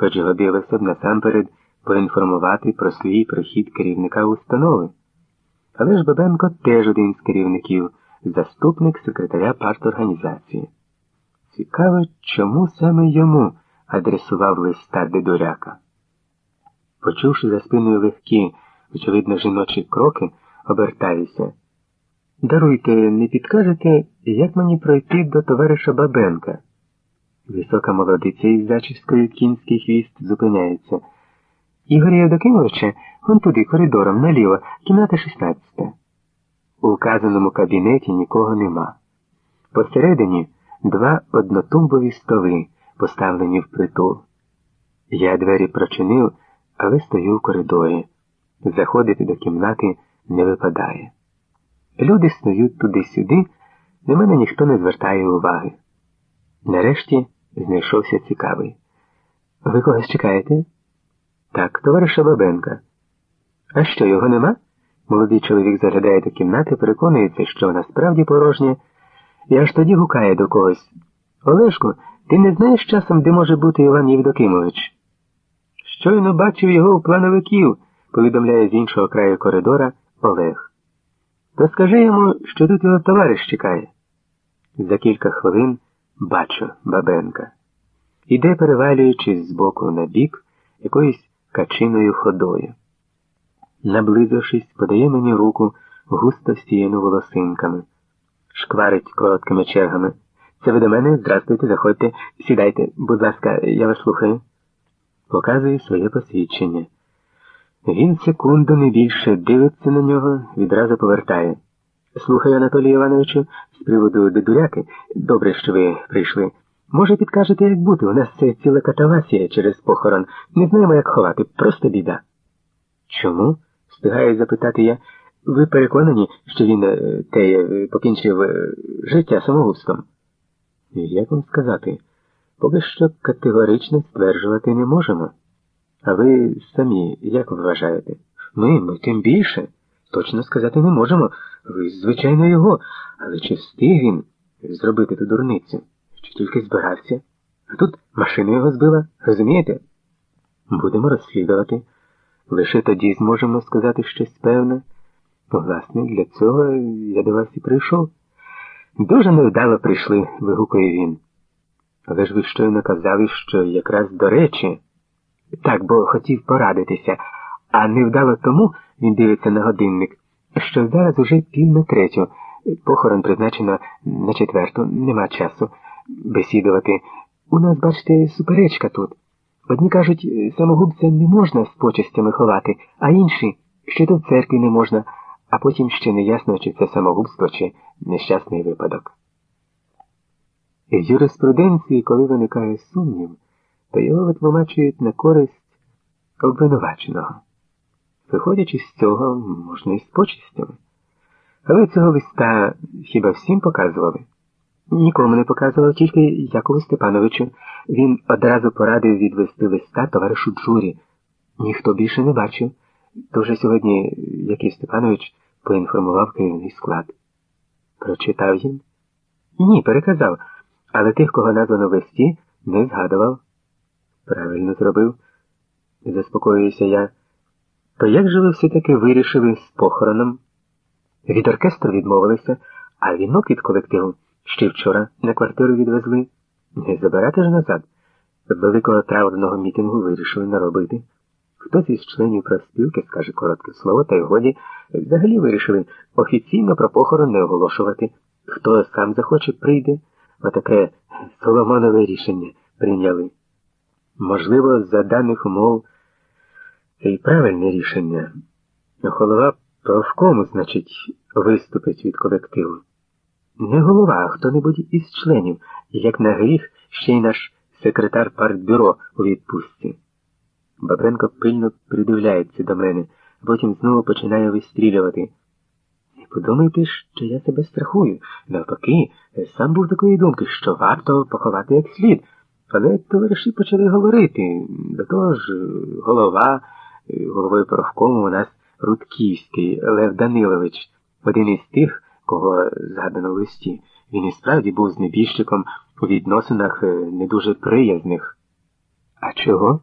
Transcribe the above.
хоч годилося б насамперед поінформувати про свій прихід керівника установи. Але ж Бабенко теж один з керівників, заступник секретаря парторганізації. Цікаво, чому саме йому адресував листа Дедуряка. Почувши за спиною легкі, очевидно, жіночі кроки, обертаюся. Даруйте, не підкажете, як мені пройти до товариша Бабенка? Висока молодиця із зачіскою кінський хвіст зупиняється. Ігор Євдокимовича, вон туди, коридором, наліво, кімната 16. У вказаному кабінеті нікого нема. Посередині два однотумбові столи, поставлені впритул. Я двері прочинив, але стою в коридорі. Заходити до кімнати не випадає. Люди стають туди-сюди, на мене ніхто не звертає уваги. Нарешті знайшовся цікавий. Ви когось чекаєте? Так, товариша Бабенка. А що, його нема? Молодий чоловік заглядає до кімнати, переконується, що вона справді порожня, і аж тоді гукає до когось. Олешко, ти не знаєш часом, де може бути Іван Євдокимович? Щойно бачив його у плановиків, повідомляє з іншого краю коридора Олег. То скажи йому, що тут його товариш чекає. За кілька хвилин бачу Бабенка. Іде, перевалюючись з боку на бік, якоюсь качиною ходою. Наблизившись, подає мені руку, густо всіяну волосинками, шкварить короткими чергами. Це ви до мене? Здрастуйте, заходьте, сідайте, будь ласка, я вас слухаю. Показує своє посвідчення. Він секунду не більше дивиться на нього, відразу повертає. Слухаю, Анатолію Івановичу, з приводу дедуряки, добре, що ви прийшли. Може, підкажете, як бути? У нас це ціла катавасія через похорон. Не знаємо, як ховати, просто біда. Чому? встигаю запитати я. Ви переконані, що він е, те е, покінчив е, життя самогубством? Як вам сказати? Поки що категорично стверджувати не можемо. А ви самі як вважаєте? Ми, ми тим більше. Точно сказати не можемо. Ви, звичайно, його, але чи встиг він зробити ту дурницю? Чи тільки збирався? А тут машина його збила, розумієте? Будемо розслідувати. Лише тоді зможемо сказати щось певне. Власне, для цього я до вас і прийшов. Дуже невдало прийшли, вигукує він. Але ж ви щойно казали, що якраз до речі. Так, бо хотів порадитися, а невдало тому він дивиться на годинник, що зараз уже пів на третю. Похорон призначено на четверту, нема часу бесідувати. У нас, бачите, суперечка тут. Одні кажуть, самогубця не можна з почестями ховати, а інші, що до церкви не можна, а потім ще не ясно, чи це самогубство, чи нещасний випадок. В юриспруденції, коли виникає сумнів, то його витлумачують на користь обвинуваченого. Виходячи з цього, можна і з почестями. Але цього листа хіба всім показували? Нікому не показував, тільки Якову Степановичу. Він одразу порадив відвести листа товаришу Джурі. Ніхто більше не бачив. То вже сьогодні Яків Степанович поінформував керівний склад. Прочитав їм? Ні, переказав, але тих, кого названо в листі, не згадував. Правильно зробив, заспокоююся я. То як же ви все-таки вирішили з похороном? Від оркестру відмовилися, а вінок від колективу ще вчора на квартиру відвезли. Не забирати ж назад. Великого траурного мітингу вирішили наробити. Хтось із членів профспілки скаже коротке слово, та й годі взагалі вирішили офіційно про похорон не оголошувати. Хто сам захоче, прийде. Отаке Соломонове рішення прийняли. Можливо, за даних умов і правильне рішення. Голова профкому, значить, виступить від колективу. Не голова, а хто-небудь із членів, як на гріх, ще й наш секретар партбюро у відпустці. Бабренко пильно придивляється до мене, потім знову починає вистрілювати. Не подумайте, що я себе страхую. Навпаки, сам був такої думки, що варто поховати як слід. Але товариші почали говорити. До того ж, голова, головою профкому у нас Рудківський Лев Данилович, один із тих, кого згадано в листі. Він і справді був з небіжчиком у відносинах не дуже приязних. А чого?